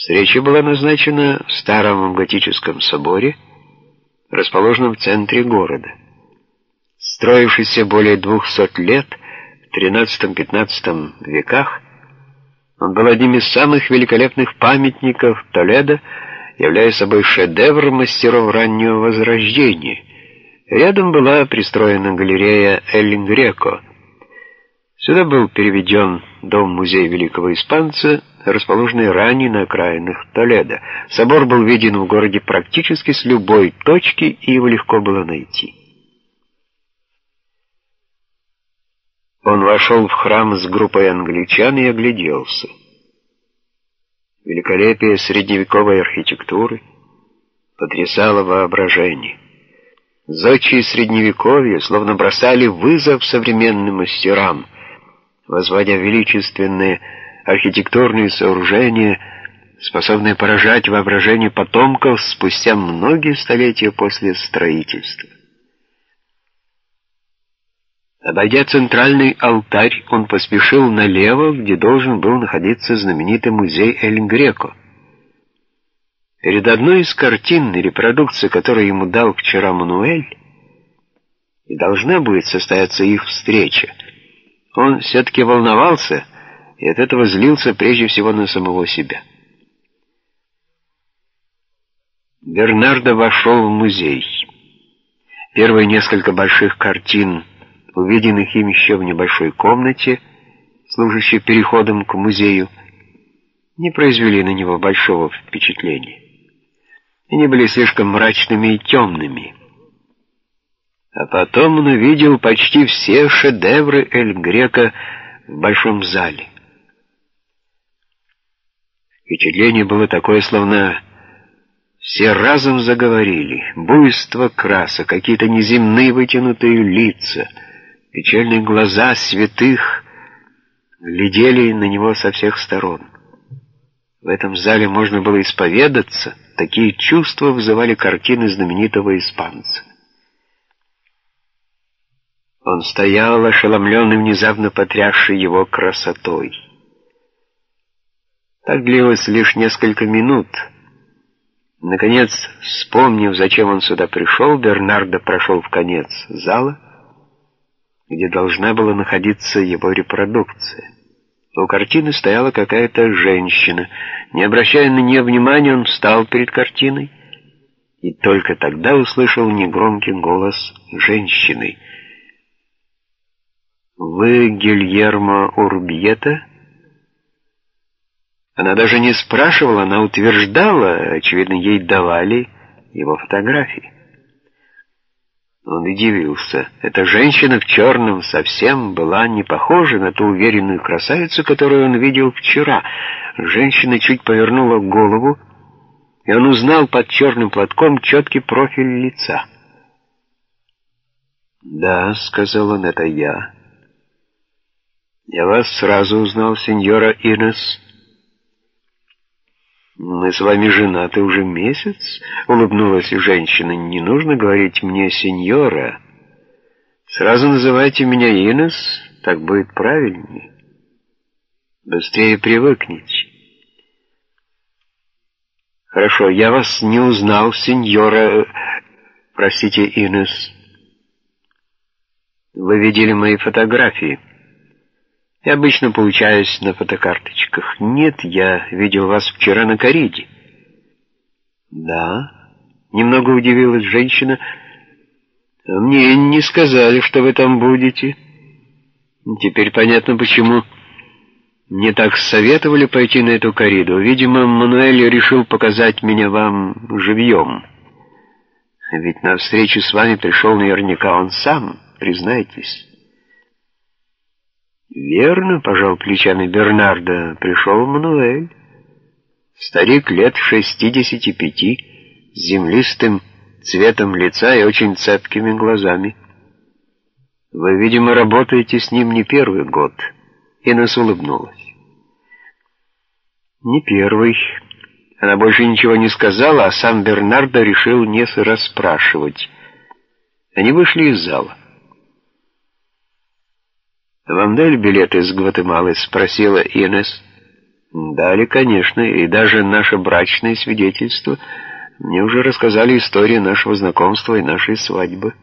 Встреча была назначена в старом готическом соборе, расположенном в центре города. Строившийся более двухсот лет, в XIII-XV веках, он был одним из самых великолепных памятников Толедо, являя собой шедевр мастеров раннего Возрождения. Рядом была пристроена галерея Эль Греко. Сюда был переведен дом-музей великого испанца, расположенный ранее на окраинах Толедо. Собор был виден в городе практически с любой точки, и его легко было найти. Он вошел в храм с группой англичан и огляделся. Великолепие средневековой архитектуры потрясало воображение. Зодчие средневековья словно бросали вызов современным мастерам, возводя величественные архитектурные сооружения, способные поражать воображение потомков спустя многие столетия после строительства. Обойдя центральный алтарь, он поспешил налево, где должен был находиться знаменитый музей Эль Греко. Перед одной из картин, репродукции, которую ему дал вчера Мануэль, и должна будет состояться их встреча, он все-таки волновался и от этого злился прежде всего на самого себя. Бернардо вошел в музей. Первые несколько больших картин увиденных им еще в небольшой комнате, служащей переходом к музею, не произвели на него большого впечатления. Они были слишком мрачными и темными. А потом он увидел почти все шедевры Эль Грека в большом зале. Впечатление было такое, словно все разом заговорили. Буйство краса, какие-то неземные вытянутые лица — Печальные глаза святых глядели на него со всех сторон. В этом зале можно было исповедаться, такие чувства вызывали картины знаменитого испанца. Он стоял, ошеломленный, внезапно потрясший его красотой. Так длилось лишь несколько минут. Наконец, вспомнив, зачем он сюда пришел, Бернардо прошел в конец зала — где должна была находиться его репродукция. У картины стояла какая-то женщина. Не обращая на нее внимания, он встал перед картиной и только тогда услышал негромкий голос женщины. «Вы Гильермо Урбьета?» Она даже не спрашивала, она утверждала, очевидно, ей давали его фотографии. Он удивился. Эта женщина в черном совсем была не похожа на ту уверенную красавицу, которую он видел вчера. Женщина чуть повернула голову, и он узнал под черным платком четкий профиль лица. «Да», — сказал он, — «это я». «Я вас сразу узнал, сеньора Инес». «Мы с вами женаты уже месяц?» — улыбнулась женщина. «Не нужно говорить мне сеньора. Сразу называйте меня Инес, так будет правильнее. Быстрее привыкните». «Хорошо, я вас не узнал, сеньора... Простите, Инес. Вы видели мои фотографии?» Я обычно получаюсь на фотокарточках. Нет, я видел вас вчера на кориде. Да, немного удивилась женщина. Мне не сказали, что вы там будете. Теперь понятно, почему мне так советовали пойти на эту кориду. Видимо, Мануэль решил показать меня вам живьем. Ведь на встречу с вами пришел наверняка он сам, признайтесь. «Верно», — пожал плечами Бернардо, — «пришел Мануэль». Старик лет шестидесяти пяти, с землистым цветом лица и очень цепкими глазами. «Вы, видимо, работаете с ним не первый год», — Инесс улыбнулась. «Не первый». Она больше ничего не сказала, а сам Бернардо решил не расспрашивать. Они вышли из зала. «Вам дали билет из Гватемалы?» — спросила Инес. Дали, конечно, и даже наше брачное свидетельство. Мне уже рассказали историю нашего знакомства и нашей свадьбы.